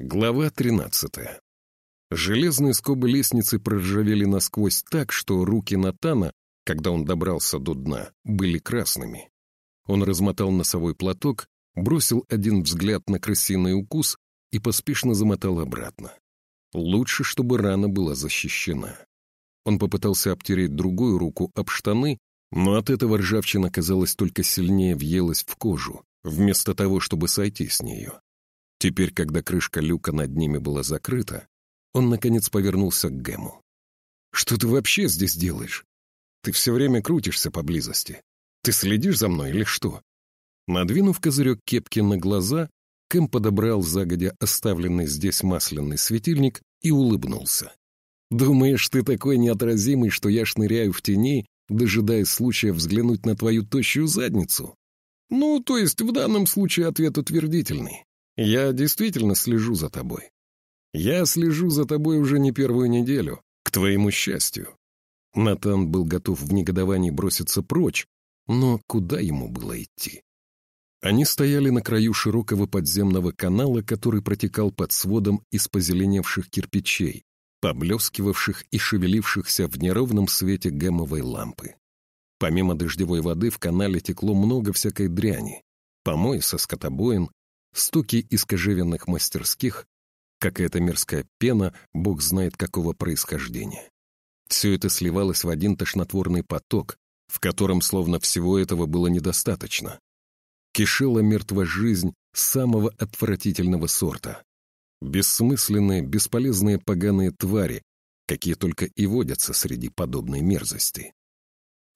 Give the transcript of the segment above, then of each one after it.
Глава 13. Железные скобы лестницы проржавели насквозь так, что руки Натана, когда он добрался до дна, были красными. Он размотал носовой платок, бросил один взгляд на крысиный укус и поспешно замотал обратно. Лучше, чтобы рана была защищена. Он попытался обтереть другую руку об штаны, но от этого ржавчина, казалось, только сильнее въелась в кожу, вместо того, чтобы сойти с нее. Теперь, когда крышка люка над ними была закрыта, он, наконец, повернулся к Гэму. «Что ты вообще здесь делаешь? Ты все время крутишься поблизости. Ты следишь за мной или что?» Надвинув козырек кепки на глаза, Кэм подобрал загодя оставленный здесь масляный светильник и улыбнулся. «Думаешь, ты такой неотразимый, что я шныряю в тени, дожидаясь случая взглянуть на твою тощую задницу?» «Ну, то есть в данном случае ответ утвердительный. Я действительно слежу за тобой. Я слежу за тобой уже не первую неделю, к твоему счастью. Натан был готов в негодовании броситься прочь, но куда ему было идти? Они стояли на краю широкого подземного канала, который протекал под сводом из позеленевших кирпичей, поблескивавших и шевелившихся в неровном свете гэмовой лампы. Помимо дождевой воды в канале текло много всякой дряни, помои со скотобоин, стуки из мастерских, какая-то мерзкая пена, бог знает какого происхождения. Все это сливалось в один тошнотворный поток, в котором словно всего этого было недостаточно. Кишела мертва жизнь самого отвратительного сорта. Бессмысленные, бесполезные поганые твари, какие только и водятся среди подобной мерзости.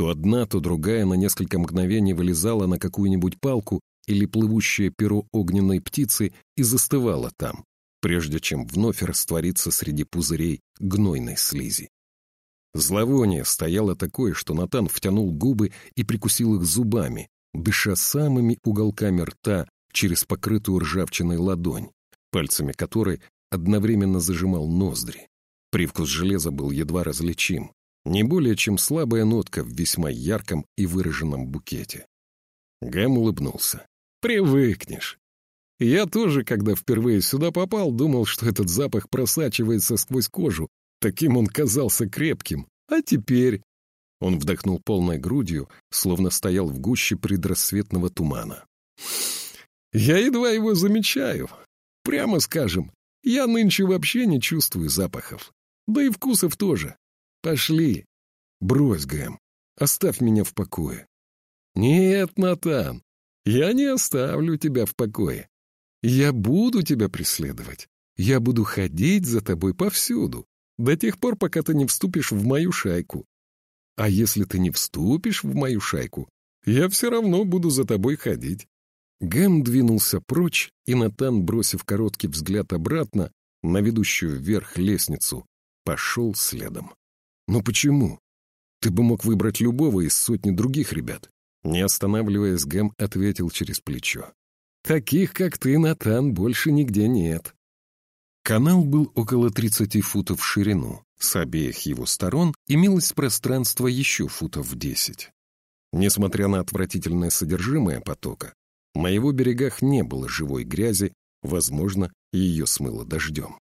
То одна, то другая на несколько мгновений вылезала на какую-нибудь палку или плывущее перо огненной птицы и застывало там, прежде чем вновь раствориться среди пузырей гнойной слизи. Зловоние стояло такое, что Натан втянул губы и прикусил их зубами, дыша самыми уголками рта через покрытую ржавчиной ладонь, пальцами которой одновременно зажимал ноздри. Привкус железа был едва различим, не более чем слабая нотка в весьма ярком и выраженном букете. Гэм улыбнулся. Привыкнешь. Я тоже, когда впервые сюда попал, думал, что этот запах просачивается сквозь кожу. Таким он казался крепким. А теперь... Он вдохнул полной грудью, словно стоял в гуще предрассветного тумана. «Я едва его замечаю. Прямо скажем, я нынче вообще не чувствую запахов. Да и вкусов тоже. Пошли. Брось, Гэм. Оставь меня в покое». «Нет, Натан, я не оставлю тебя в покое. Я буду тебя преследовать. Я буду ходить за тобой повсюду, до тех пор, пока ты не вступишь в мою шайку. А если ты не вступишь в мою шайку, я все равно буду за тобой ходить». Гэм двинулся прочь, и Натан, бросив короткий взгляд обратно на ведущую вверх лестницу, пошел следом. «Но почему? Ты бы мог выбрать любого из сотни других ребят. Не останавливаясь, Гэм ответил через плечо. «Таких, как ты, Натан, больше нигде нет». Канал был около 30 футов в ширину. С обеих его сторон имелось пространство еще футов в 10. Несмотря на отвратительное содержимое потока, на его берегах не было живой грязи, возможно, ее смыло дождем.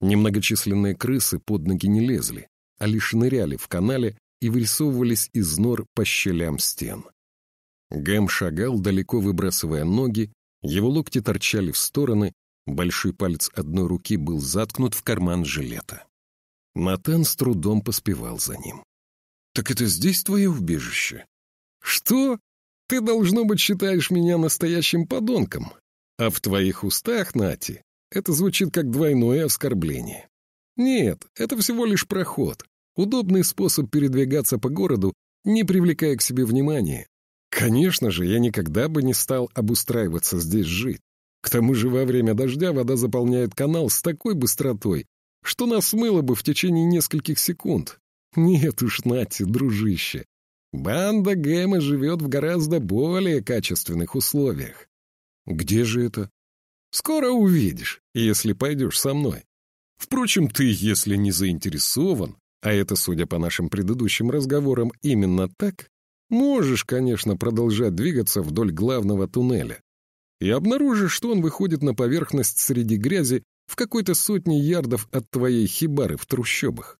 Немногочисленные крысы под ноги не лезли, а лишь ныряли в канале и вырисовывались из нор по щелям стен. Гэм шагал, далеко выбрасывая ноги, его локти торчали в стороны, большой палец одной руки был заткнут в карман жилета. Натан с трудом поспевал за ним. «Так это здесь твое убежище?» «Что? Ты, должно быть, считаешь меня настоящим подонком. А в твоих устах, Нати, это звучит как двойное оскорбление. Нет, это всего лишь проход, удобный способ передвигаться по городу, не привлекая к себе внимания, Конечно же, я никогда бы не стал обустраиваться здесь жить. К тому же во время дождя вода заполняет канал с такой быстротой, что нас смыло бы в течение нескольких секунд. Нет уж, Нати, дружище. Банда Гэма живет в гораздо более качественных условиях. Где же это? Скоро увидишь, если пойдешь со мной. Впрочем, ты, если не заинтересован, а это, судя по нашим предыдущим разговорам, именно так, Можешь, конечно, продолжать двигаться вдоль главного туннеля. И обнаружишь, что он выходит на поверхность среди грязи в какой-то сотне ярдов от твоей хибары в трущобах.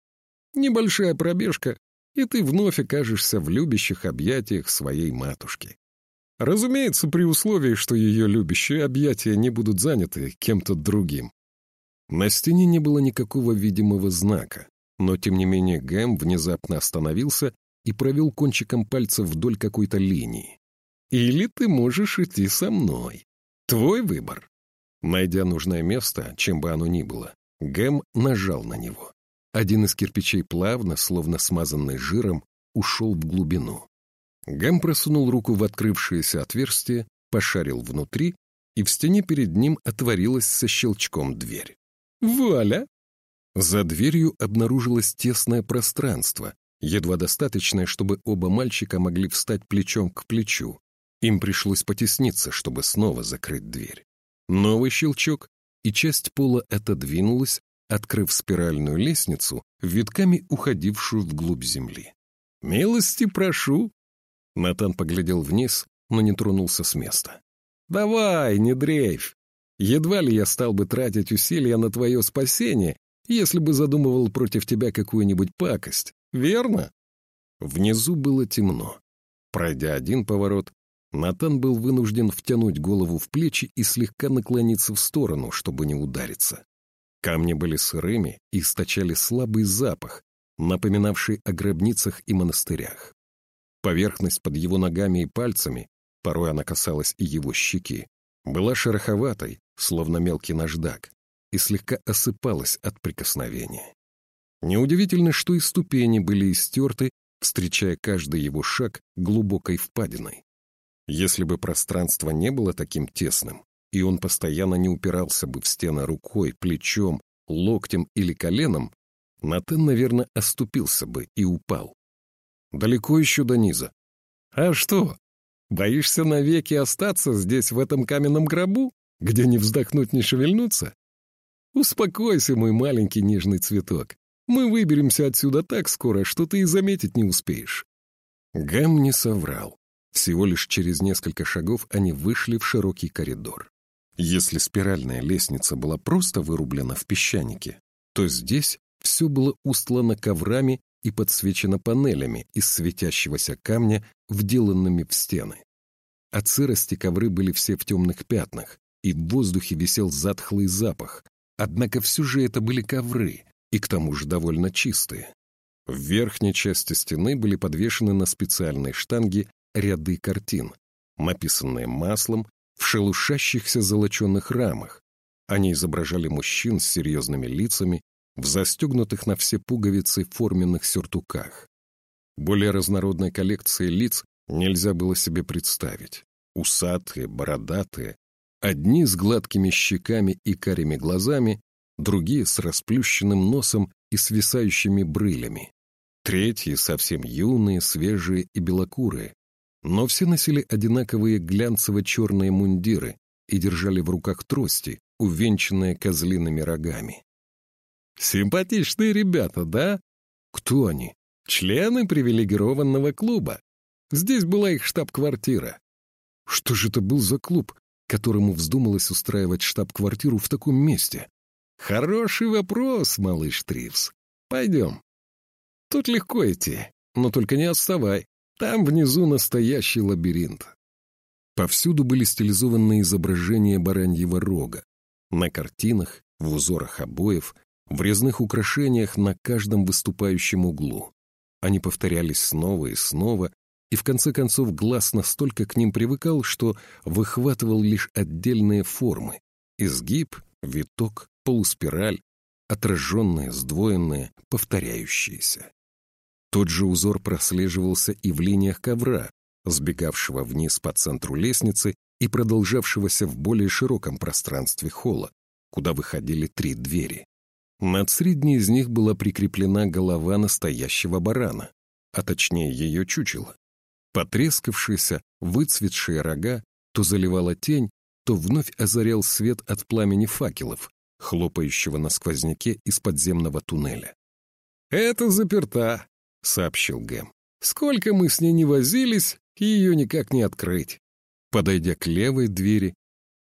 Небольшая пробежка, и ты вновь окажешься в любящих объятиях своей матушки. Разумеется, при условии, что ее любящие объятия не будут заняты кем-то другим. На стене не было никакого видимого знака, но, тем не менее, Гэм внезапно остановился и провел кончиком пальца вдоль какой-то линии. «Или ты можешь идти со мной. Твой выбор». Найдя нужное место, чем бы оно ни было, Гэм нажал на него. Один из кирпичей плавно, словно смазанный жиром, ушел в глубину. Гэм просунул руку в открывшееся отверстие, пошарил внутри, и в стене перед ним отворилась со щелчком дверь. «Вуаля!» За дверью обнаружилось тесное пространство, едва достаточное, чтобы оба мальчика могли встать плечом к плечу. Им пришлось потесниться, чтобы снова закрыть дверь. Новый щелчок, и часть пола отодвинулась, открыв спиральную лестницу, витками уходившую вглубь земли. «Милости прошу!» Натан поглядел вниз, но не тронулся с места. «Давай, не дрейфь! Едва ли я стал бы тратить усилия на твое спасение, если бы задумывал против тебя какую-нибудь пакость, верно?» Внизу было темно. Пройдя один поворот, Натан был вынужден втянуть голову в плечи и слегка наклониться в сторону, чтобы не удариться. Камни были сырыми и источали слабый запах, напоминавший о гробницах и монастырях. Поверхность под его ногами и пальцами, порой она касалась и его щеки, была шероховатой, словно мелкий наждак, и слегка осыпалась от прикосновения. Неудивительно, что и ступени были истерты, встречая каждый его шаг глубокой впадиной. Если бы пространство не было таким тесным, и он постоянно не упирался бы в стены рукой, плечом, локтем или коленом, Натан, наверное, оступился бы и упал. Далеко еще до низа. А что, боишься навеки остаться здесь, в этом каменном гробу, где не вздохнуть, не шевельнуться? Успокойся, мой маленький нежный цветок. Мы выберемся отсюда так скоро, что ты и заметить не успеешь. Гэм не соврал. Всего лишь через несколько шагов они вышли в широкий коридор. Если спиральная лестница была просто вырублена в песчанике, то здесь все было устлано коврами и подсвечена панелями из светящегося камня, вделанными в стены. От сырости ковры были все в темных пятнах, и в воздухе висел затхлый запах, однако все же это были ковры, и к тому же довольно чистые. В верхней части стены были подвешены на специальной штанге ряды картин, написанные маслом в шелушащихся золоченных рамах. Они изображали мужчин с серьезными лицами в застегнутых на все пуговицы форменных сюртуках. Более разнородной коллекции лиц нельзя было себе представить. Усатые, бородатые, одни с гладкими щеками и карими глазами, другие с расплющенным носом и свисающими брылями. Третьи совсем юные, свежие и белокурые, но все носили одинаковые глянцево-черные мундиры и держали в руках трости, увенчанные козлиными рогами. Симпатичные ребята, да? Кто они? Члены привилегированного клуба. Здесь была их штаб-квартира. Что же это был за клуб, которому вздумалось устраивать штаб-квартиру в таком месте? Хороший вопрос, малыш Тривс. Пойдем. Тут легко идти, но только не отставай. Там внизу настоящий лабиринт. Повсюду были стилизованные изображения бараньего рога. На картинах, в узорах обоев, в резных украшениях на каждом выступающем углу. Они повторялись снова и снова, и в конце концов глаз настолько к ним привыкал, что выхватывал лишь отдельные формы — изгиб, виток, полуспираль, отраженные, сдвоенные, повторяющиеся. Тот же узор прослеживался и в линиях ковра, сбегавшего вниз по центру лестницы и продолжавшегося в более широком пространстве холла, куда выходили три двери. Над средней из них была прикреплена голова настоящего барана, а точнее ее чучело. Потрескавшиеся, выцветшие рога то заливала тень, то вновь озарял свет от пламени факелов, хлопающего на сквозняке из подземного туннеля. «Это заперта», — сообщил Гэм. «Сколько мы с ней не возились, ее никак не открыть». Подойдя к левой двери,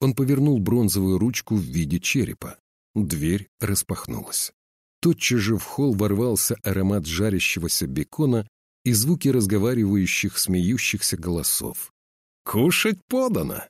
он повернул бронзовую ручку в виде черепа. Дверь распахнулась. Тотчас же в холл ворвался аромат жарящегося бекона и звуки разговаривающих, смеющихся голосов. «Кушать подано!»